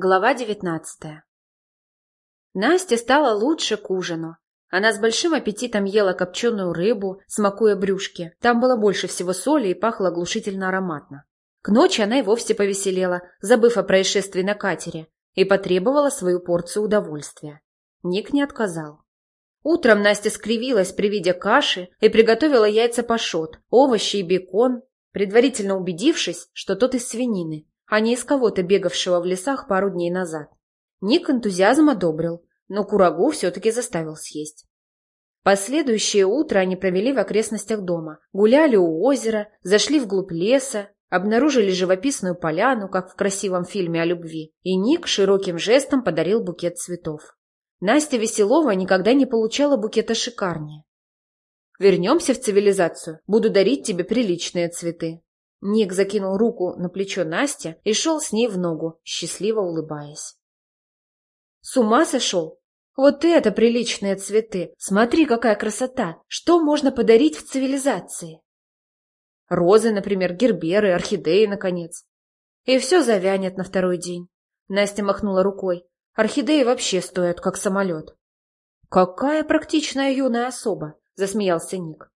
Глава девятнадцатая Настя стала лучше к ужину. Она с большим аппетитом ела копченую рыбу, смакуя брюшки. Там было больше всего соли и пахло оглушительно ароматно. К ночи она и вовсе повеселела, забыв о происшествии на катере, и потребовала свою порцию удовольствия. Ник не отказал. Утром Настя скривилась при виде каши и приготовила яйца пашот, овощи и бекон, предварительно убедившись, что тот из свинины, а не из кого-то бегавшего в лесах пару дней назад. Ник энтузиазм одобрил, но курагу все-таки заставил съесть. Последующее утро они провели в окрестностях дома, гуляли у озера, зашли вглубь леса, обнаружили живописную поляну, как в красивом фильме о любви, и Ник широким жестом подарил букет цветов. Настя Веселова никогда не получала букета шикарнее. «Вернемся в цивилизацию, буду дарить тебе приличные цветы», Ник закинул руку на плечо Насти и шел с ней в ногу, счастливо улыбаясь. «С ума сошел? Вот это приличные цветы! Смотри, какая красота! Что можно подарить в цивилизации?» Розы, например, герберы, орхидеи, наконец. И все завянет на второй день. Настя махнула рукой. Орхидеи вообще стоят, как самолет. «Какая практичная юная особа!» — засмеялся Ник.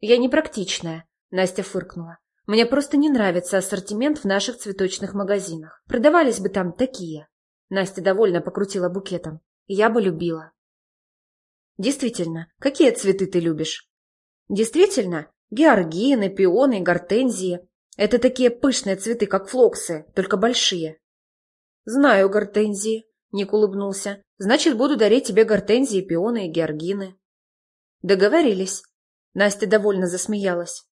«Я не практичная», — Настя фыркнула. Мне просто не нравится ассортимент в наших цветочных магазинах. Продавались бы там такие. Настя довольно покрутила букетом. Я бы любила. Действительно, какие цветы ты любишь? Действительно, георгины, пионы, гортензии. Это такие пышные цветы, как флоксы, только большие. Знаю гортензии, Ник улыбнулся. Значит, буду дарить тебе гортензии, пионы и георгины. Договорились. Настя довольно засмеялась.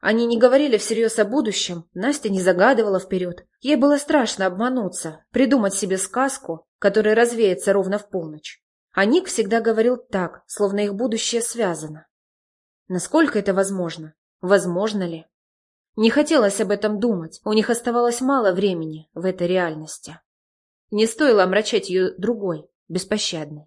Они не говорили всерьез о будущем, Настя не загадывала вперед. Ей было страшно обмануться, придумать себе сказку, которая развеется ровно в полночь. А Ник всегда говорил так, словно их будущее связано. Насколько это возможно? Возможно ли? Не хотелось об этом думать, у них оставалось мало времени в этой реальности. Не стоило омрачать ее другой, беспощадной.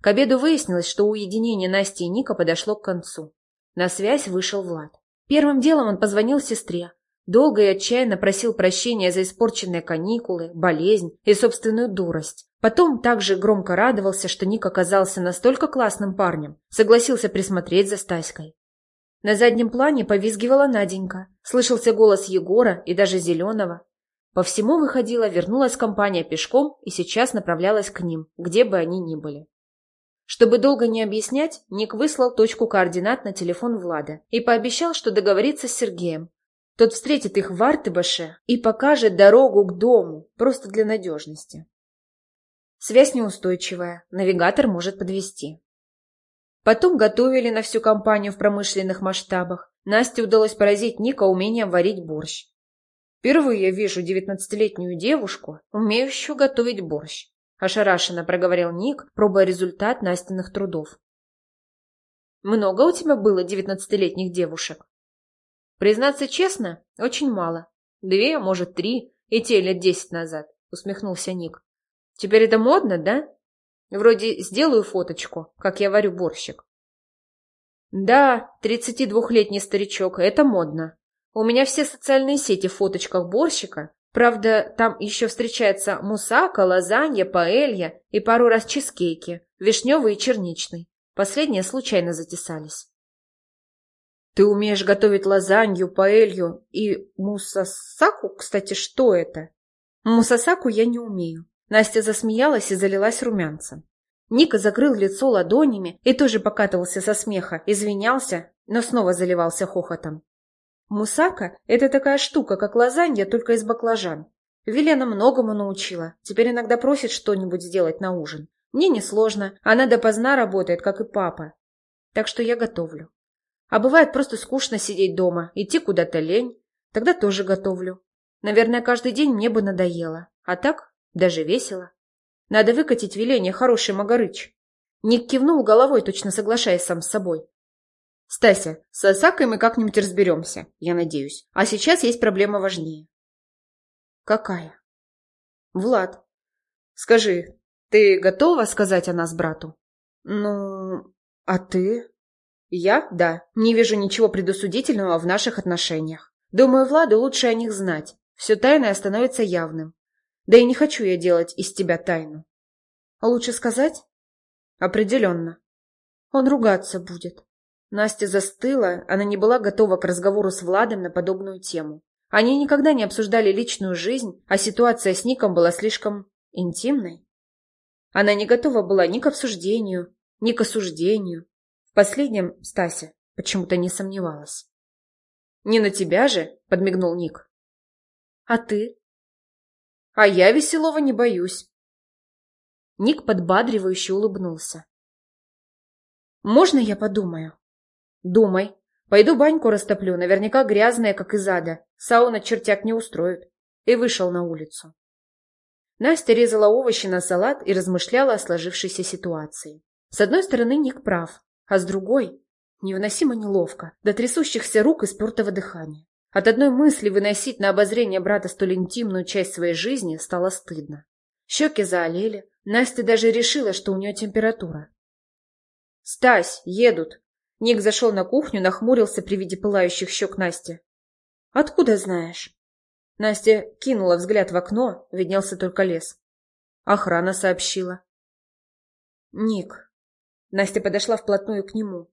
К обеду выяснилось, что уединение Насти и Ника подошло к концу. На связь вышел Влад. Первым делом он позвонил сестре. Долго и отчаянно просил прощения за испорченные каникулы, болезнь и собственную дурость. Потом также громко радовался, что Ник оказался настолько классным парнем, согласился присмотреть за Стаськой. На заднем плане повизгивала Наденька, слышался голос Егора и даже Зеленого. По всему выходила, вернулась компания пешком и сейчас направлялась к ним, где бы они ни были. Чтобы долго не объяснять, Ник выслал точку координат на телефон Влада и пообещал, что договорится с Сергеем. Тот встретит их в Артыбаше и покажет дорогу к дому, просто для надежности. Связь неустойчивая, навигатор может подвести. Потом готовили на всю компанию в промышленных масштабах. Насте удалось поразить Ника умением варить борщ. Впервые вижу девятнадцатилетнюю девушку, умеющую готовить борщ. — ошарашенно проговорил Ник, пробуя результат Настиных трудов. «Много у тебя было девятнадцатилетних девушек?» «Признаться честно, очень мало. Две, может, три, и те лет десять назад», — усмехнулся Ник. «Теперь это модно, да? Вроде сделаю фоточку, как я варю борщик». «Да, тридцати двухлетний старичок, это модно. У меня все социальные сети в фоточках борщика, Правда, там еще встречается мусака, лазанья, паэлья и пару раз чизкейки, вишневый и черничный. Последние случайно затесались. Ты умеешь готовить лазанью, паэлью и мусасаку? Кстати, что это? Мусасаку я не умею. Настя засмеялась и залилась румянцем. Ника закрыл лицо ладонями и тоже покатывался со смеха, извинялся, но снова заливался хохотом. Мусака – это такая штука, как лазанья, только из баклажан. Велена многому научила, теперь иногда просит что-нибудь сделать на ужин. Мне несложно, она допоздна работает, как и папа. Так что я готовлю. А бывает просто скучно сидеть дома, идти куда-то лень. Тогда тоже готовлю. Наверное, каждый день мне бы надоело. А так даже весело. Надо выкатить веление хороший Магарыч. Ник кивнул головой, точно соглашаясь сам с собой. Стася, с Осакой мы как-нибудь разберемся, я надеюсь. А сейчас есть проблема важнее. Какая? Влад, скажи, ты готова сказать о нас брату? Ну, а ты? Я? Да. Не вижу ничего предосудительного в наших отношениях. Думаю, Владу лучше о них знать. Все тайное становится явным. Да и не хочу я делать из тебя тайну. Лучше сказать? Определенно. Он ругаться будет. Настя застыла, она не была готова к разговору с Владом на подобную тему. Они никогда не обсуждали личную жизнь, а ситуация с Ником была слишком интимной. Она не готова была ни к обсуждению, ни к осуждению. В последнем Стася почему-то не сомневалась. «Не на тебя же?» — подмигнул Ник. «А ты?» «А я веселого не боюсь». Ник подбадривающе улыбнулся. «Можно я подумаю?» «Думай. Пойду баньку растоплю, наверняка грязная, как из ада. Сауна чертяк не устроит». И вышел на улицу. Настя резала овощи на салат и размышляла о сложившейся ситуации. С одной стороны, Ник прав, а с другой – невыносимо неловко, до трясущихся рук и спертого дыхания. От одной мысли выносить на обозрение брата столь интимную часть своей жизни стало стыдно. Щеки заолели, Настя даже решила, что у нее температура. «Стась, едут!» Ник зашел на кухню, нахмурился при виде пылающих щек Насти. «Откуда знаешь?» Настя кинула взгляд в окно, виднелся только лес. Охрана сообщила. «Ник». Настя подошла вплотную к нему.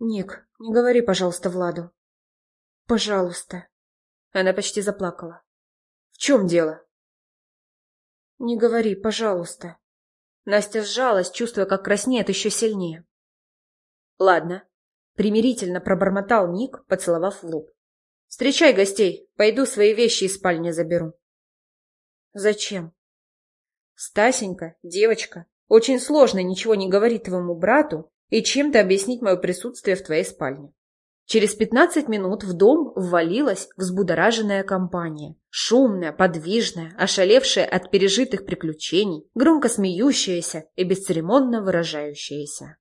«Ник, не говори, пожалуйста, Владу». «Пожалуйста». Она почти заплакала. «В чем дело?» «Не говори, пожалуйста». Настя сжалась, чувствуя, как краснеет еще сильнее. «Ладно», — примирительно пробормотал Ник, поцеловав в лоб. Встречай гостей. Пойду свои вещи из спальни заберу. Зачем? Стасенька, девочка, очень сложно ничего не говорить твоему брату и чем-то объяснить мое присутствие в твоей спальне. Через пятнадцать минут в дом ввалилась взбудораженная компания. Шумная, подвижная, ошалевшая от пережитых приключений, громко смеющаяся и бесцеремонно выражающаяся.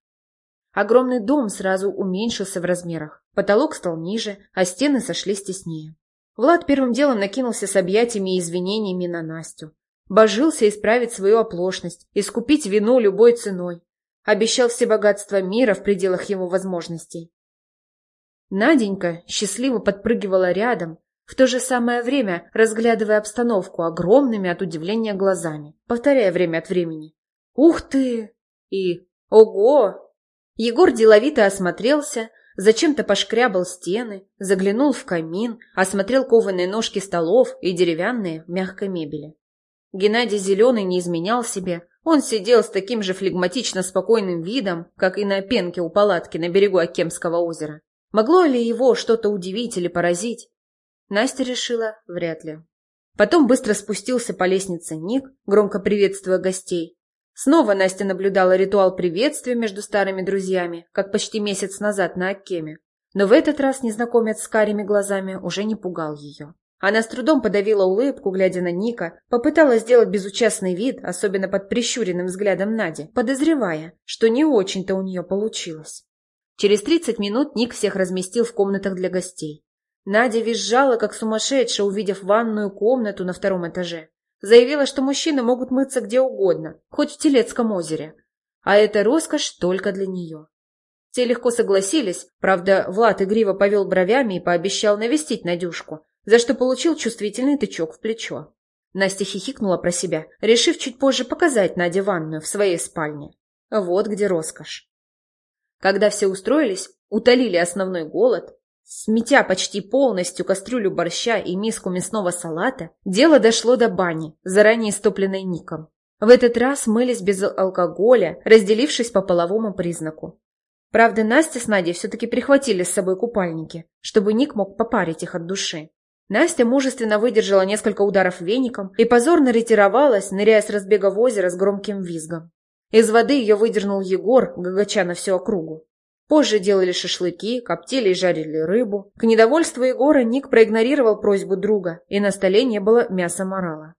Огромный дом сразу уменьшился в размерах. Потолок стал ниже, а стены сошлись теснее. Влад первым делом накинулся с объятиями и извинениями на Настю. Божился исправить свою оплошность, искупить вину любой ценой. Обещал все богатства мира в пределах его возможностей. Наденька счастливо подпрыгивала рядом, в то же самое время разглядывая обстановку огромными от удивления глазами, повторяя время от времени «Ух ты!» и «Ого!» Егор деловито осмотрелся, зачем-то пошкрябал стены, заглянул в камин, осмотрел кованые ножки столов и деревянные мягкой мебели. Геннадий Зеленый не изменял себе, он сидел с таким же флегматично спокойным видом, как и на пенке у палатки на берегу Акемского озера. Могло ли его что-то удивить или поразить? Настя решила, вряд ли. Потом быстро спустился по лестнице Ник, громко приветствуя гостей, Снова Настя наблюдала ритуал приветствия между старыми друзьями, как почти месяц назад на Аккеме. Но в этот раз незнакомец с карими глазами уже не пугал ее. Она с трудом подавила улыбку, глядя на Ника, попыталась сделать безучастный вид, особенно под прищуренным взглядом Нади, подозревая, что не очень-то у нее получилось. Через тридцать минут Ник всех разместил в комнатах для гостей. Надя визжала, как сумасшедшая, увидев ванную комнату на втором этаже. Заявила, что мужчины могут мыться где угодно, хоть в Телецком озере. А это роскошь только для нее. Те легко согласились, правда, Влад игриво повел бровями и пообещал навестить Надюшку, за что получил чувствительный тычок в плечо. Настя хихикнула про себя, решив чуть позже показать Наде ванную в своей спальне. Вот где роскошь. Когда все устроились, утолили основной голод, Сметя почти полностью кастрюлю борща и миску мясного салата, дело дошло до бани, заранее стопленной Ником. В этот раз мылись без алкоголя, разделившись по половому признаку. Правда, Настя с Надей все-таки прихватили с собой купальники, чтобы Ник мог попарить их от души. Настя мужественно выдержала несколько ударов веником и позорно ретировалась, ныряя с разбега в озеро с громким визгом. Из воды ее выдернул Егор, гагача на всю округу. Позже делали шашлыки, коптили и жарили рыбу. К недовольству Егора Ник проигнорировал просьбу друга, и на столе не было мяса морала.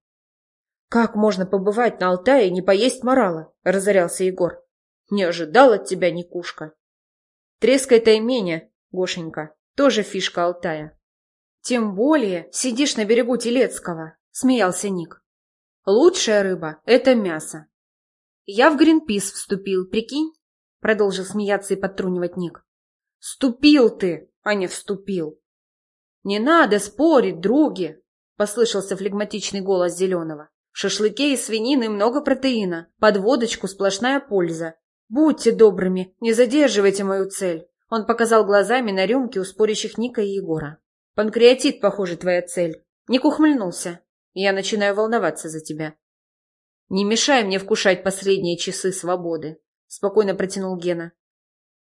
«Как можно побывать на Алтае и не поесть морала?» – разорялся Егор. «Не ожидал от тебя, Никушка». «Треска это имение, Гошенька, тоже фишка Алтая». «Тем более сидишь на берегу Телецкого», – смеялся Ник. «Лучшая рыба – это мясо». «Я в Гринпис вступил, прикинь?» Продолжил смеяться и подтрунивать Ник. «Ступил ты, а не вступил!» «Не надо спорить, други!» Послышался флегматичный голос Зеленого. В шашлыке и свинины много протеина, под водочку сплошная польза. Будьте добрыми, не задерживайте мою цель. Он показал глазами на рюмки у спорящих Ника и Егора. Панкреатит, похоже, твоя цель. Ник ухмыльнулся. Я начинаю волноваться за тебя. Не мешай мне вкушать последние часы свободы, спокойно протянул Гена.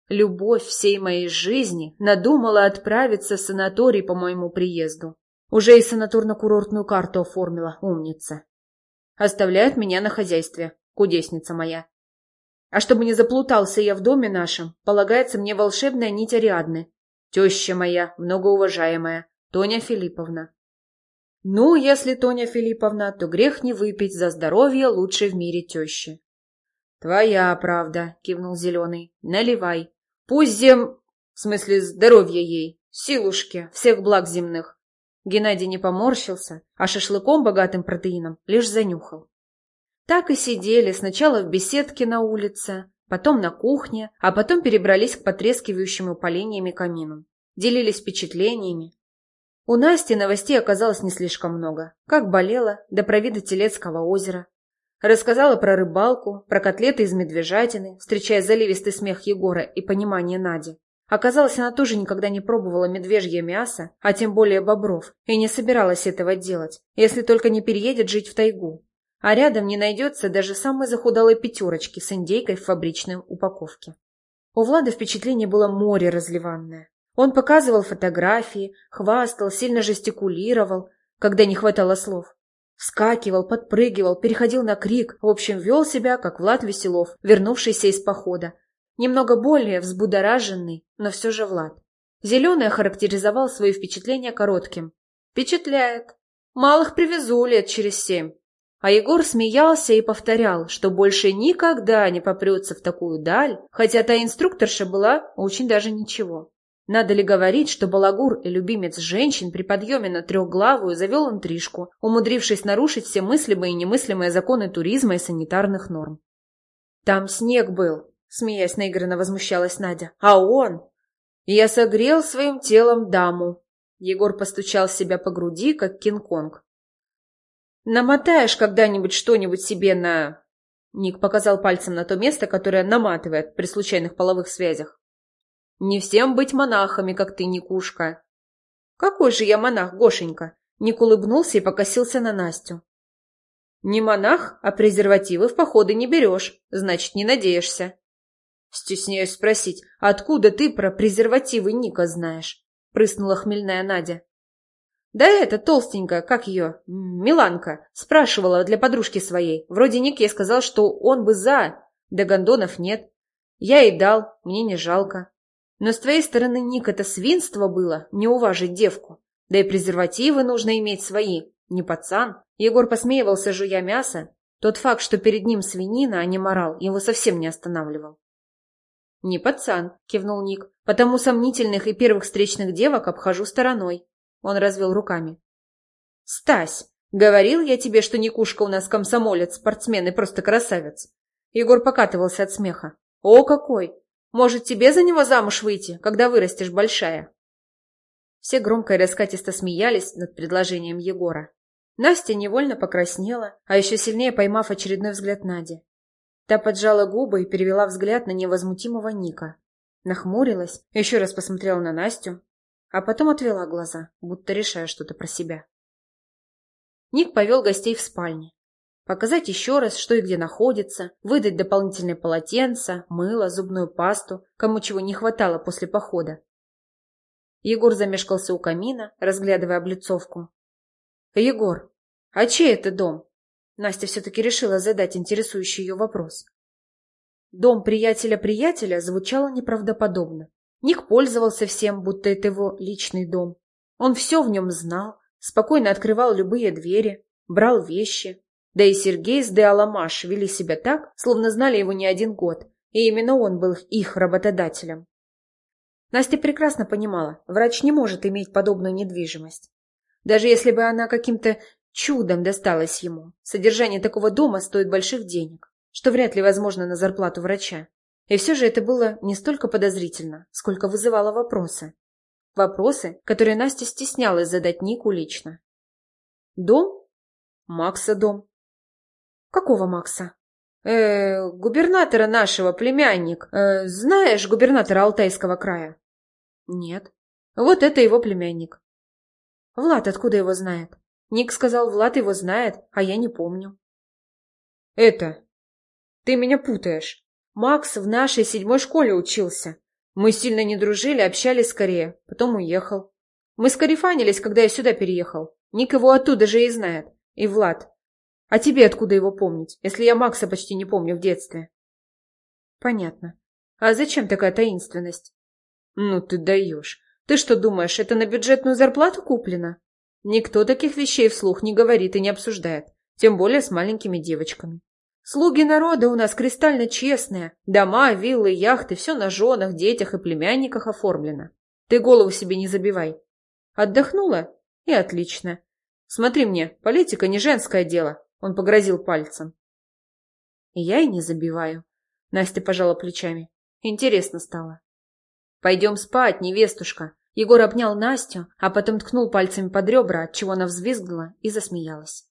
Любовь всей моей жизни надумала отправиться в санаторий по моему приезду. Уже и санаторно-курортную карту оформила, умница. Оставляют меня на хозяйстве, кудесница моя. А чтобы не заплутался я в доме нашем, полагается мне волшебная нить Ариадны. Теща моя, многоуважаемая, Тоня Филипповна. Ну, если Тоня Филипповна, то грех не выпить за здоровье лучшей в мире тещи. Твоя правда, кивнул Зеленый. Наливай. Пусть зем... В смысле, здоровье ей, силушки, всех благ земных. Геннадий не поморщился, а шашлыком, богатым протеином, лишь занюхал. Так и сидели сначала в беседке на улице, потом на кухне, а потом перебрались к потрескивающему поленьями камину. Делились впечатлениями. У Насти новостей оказалось не слишком много. Как болела, до про виды Телецкого озера. Рассказала про рыбалку, про котлеты из медвежатины, встречая заливистый смех Егора и понимание Нади. Оказалось, она тоже никогда не пробовала медвежье мясо, а тем более бобров, и не собиралась этого делать, если только не переедет жить в тайгу. А рядом не найдется даже самой захудалой пятерочки с индейкой в фабричной упаковке. У Влада впечатление было море разливанное. Он показывал фотографии, хвастал, сильно жестикулировал, когда не хватало слов. Вскакивал, подпрыгивал, переходил на крик, в общем, вел себя, как Влад Веселов, вернувшийся из похода, Немного более взбудораженный, но все же Влад. Зеленый охарактеризовал свои впечатления коротким. «Впечатляет. Малых привезу лет через семь». А Егор смеялся и повторял, что больше никогда не попрется в такую даль, хотя та инструкторша была очень даже ничего. Надо ли говорить, что балагур и любимец женщин при подъеме на трехглавую завел интрижку, умудрившись нарушить все мыслимые и немыслимые законы туризма и санитарных норм. Там снег был, Смеясь наигранно возмущалась Надя. А он? Я согрел своим телом даму. Егор постучал себя по груди, как Кинг-Конг. Намотаешь когда-нибудь что-нибудь себе на... Ник показал пальцем на то место, которое наматывает при случайных половых связях. Не всем быть монахами, как ты, Никушка. Какой же я монах, Гошенька? Ник улыбнулся и покосился на Настю. Не монах, а презервативы в походы не берешь, значит, не надеешься. Стесняюсь спросить, откуда ты про презервативы Ника знаешь? Прыснула хмельная Надя. Да это толстенькая, как ее, Миланка, спрашивала для подружки своей. Вроде Ник ей сказал, что он бы за, да гондонов нет. Я ей дал, мне не жалко. Но с твоей стороны, Ник, это свинство было, не уважить девку. Да и презервативы нужно иметь свои, не пацан. Егор посмеивался, жуя мясо. Тот факт, что перед ним свинина, а не морал, его совсем не останавливал. «Не пацан», — кивнул Ник. «Потому сомнительных и первых встречных девок обхожу стороной». Он развел руками. «Стась, говорил я тебе, что Никушка у нас комсомолец, спортсмен и просто красавец». Егор покатывался от смеха. «О, какой! Может, тебе за него замуж выйти, когда вырастешь большая?» Все громко и раскатисто смеялись над предложением Егора. Настя невольно покраснела, а еще сильнее поймав очередной взгляд Нади. Та поджала губы и перевела взгляд на невозмутимого Ника. Нахмурилась, еще раз посмотрела на Настю, а потом отвела глаза, будто решая что-то про себя. Ник повел гостей в спальне. Показать еще раз, что и где находится, выдать дополнительные полотенца, мыло, зубную пасту, кому чего не хватало после похода. Егор замешкался у камина, разглядывая облицовку. «Егор, а чей это дом?» Настя все-таки решила задать интересующий ее вопрос. Дом приятеля-приятеля звучало неправдоподобно. Ник пользовался всем, будто это его личный дом. Он все в нем знал, спокойно открывал любые двери, брал вещи. Да и Сергей с Деаламаш вели себя так, словно знали его не один год, и именно он был их работодателем. Настя прекрасно понимала, врач не может иметь подобную недвижимость. Даже если бы она каким-то Чудом досталось ему. Содержание такого дома стоит больших денег, что вряд ли возможно на зарплату врача. И все же это было не столько подозрительно, сколько вызывало вопросы. Вопросы, которые Настя стеснялась задать Нику лично. Дом? Макса дом. Какого Макса? Э, губернатора нашего, племянник. Э, знаешь губернатора Алтайского края? Нет. Вот это его племянник. Влад откуда его знает? Ник сказал, Влад его знает, а я не помню. Это... Ты меня путаешь. Макс в нашей седьмой школе учился. Мы сильно не дружили, общались скорее. Потом уехал. Мы скарифанились, когда я сюда переехал. Ник его оттуда же и знает. И Влад. А тебе откуда его помнить, если я Макса почти не помню в детстве? Понятно. А зачем такая таинственность? Ну ты даешь. Ты что думаешь, это на бюджетную зарплату куплено? Никто таких вещей вслух не говорит и не обсуждает, тем более с маленькими девочками. Слуги народа у нас кристально честные. Дома, виллы, яхты, все на женах, детях и племянниках оформлено. Ты голову себе не забивай. Отдохнула? И отлично. Смотри мне, политика не женское дело. Он погрозил пальцем. Я и не забиваю. Настя пожала плечами. Интересно стало. Пойдем спать, невестушка. Егор обнял Настю, а потом ткнул пальцами под ребра, отчего она взвизгнула и засмеялась.